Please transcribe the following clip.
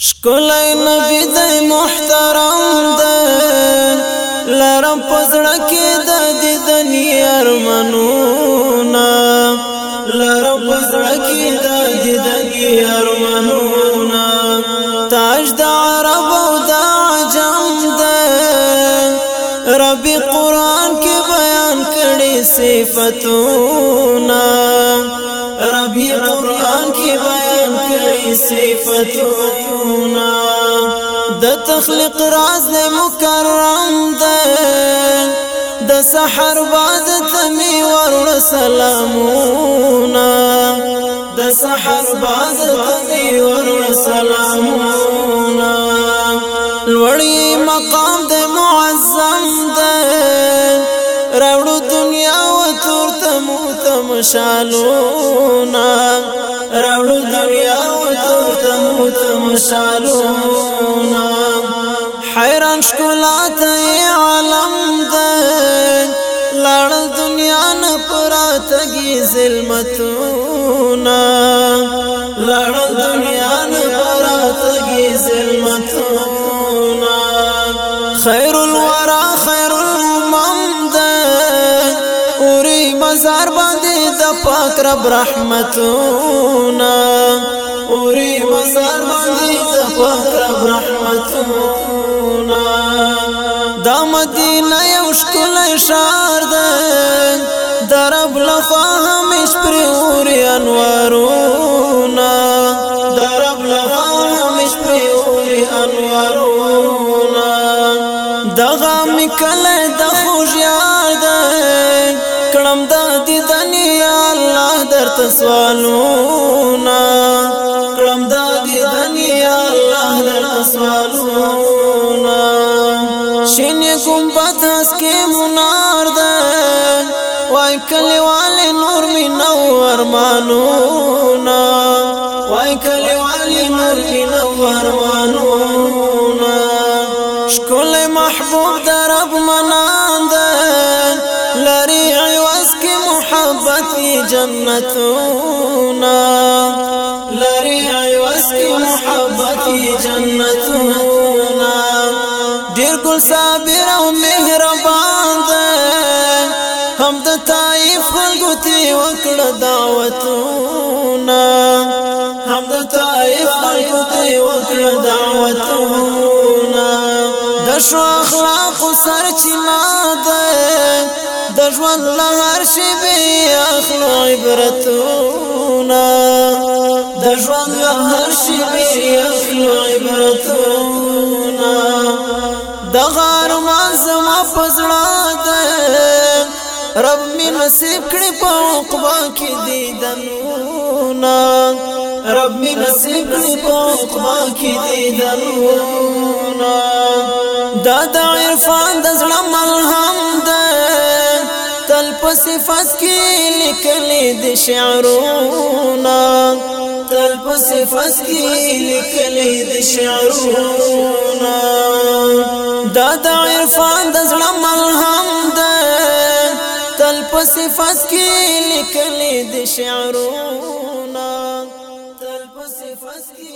شکلی نبی دی محترم دی لرم پزڑکی دا دی دنی ارمنونا لرم پزڑکی دا دی دنی ارمنونا تاج دا عرب و دا عجم دی ربی قرآن کی بیان کڑی صفتونا ربی قرآن کی بیان صفتونا د تخلیق راز دی مکرم دی د سحر بعد تمی ور سلامونا د سحر بعد تمی ور سلامونا لوړی مقام دی معظم دی راوړو دنیا و تور تمو تمشالونا راوړو دنیا تموت مشالونا حیران شکلات عالم ده لړ دنیا نه پراتګي ظلمتونا لړ دنیا نه پراتګي ظلمتونا خیر الورا خیر الامم ده اوري مزار باندې د پاک رب رحمتونا پوری مزار باندې زفر رب رحمتونا دا مدینه یو ښکلی شار دی د رب لخوا همیش پرې اوري انوارونه د رب لخوا همیش پرې اوري انوارونه دغه مې کلی د خوږ یار دی کړم د دیدن یا الله درته سوالونه سرونه شین کوم پتاس کې منار ده وای کلیوال نور می نو ارمانونه وای کلیوال نور می نو ارمانونه شکل محبوب در رب منان ده لری عوض کې محبت جنتونه لری مستی محبت جنتونه ډیر ګل صابر او مهربان ده هم د طائف خلکو ته وکړه دعوتونه هم د طائف خلکو ته وکړه دعوتونه د شو اخلاق سرچینه ده د ژوند لهر شي به اخلو عبرتونه د ژوند لهر شي به اخلو عبرتونه د غار منظم پزړه ده رب می نصیب کړي په عقبا کې دیدنونه رب می نصیب کړي په عقبا کې دیدنونه دا د عرفان د زړه ملها په صفات کې لیکلې د شعرونه تل په صفات کې لیکلې د شعرونه دا د عرفان د زړه ملهم ده تل په صفات کې لیکلې د شعرونه تل په صفات کې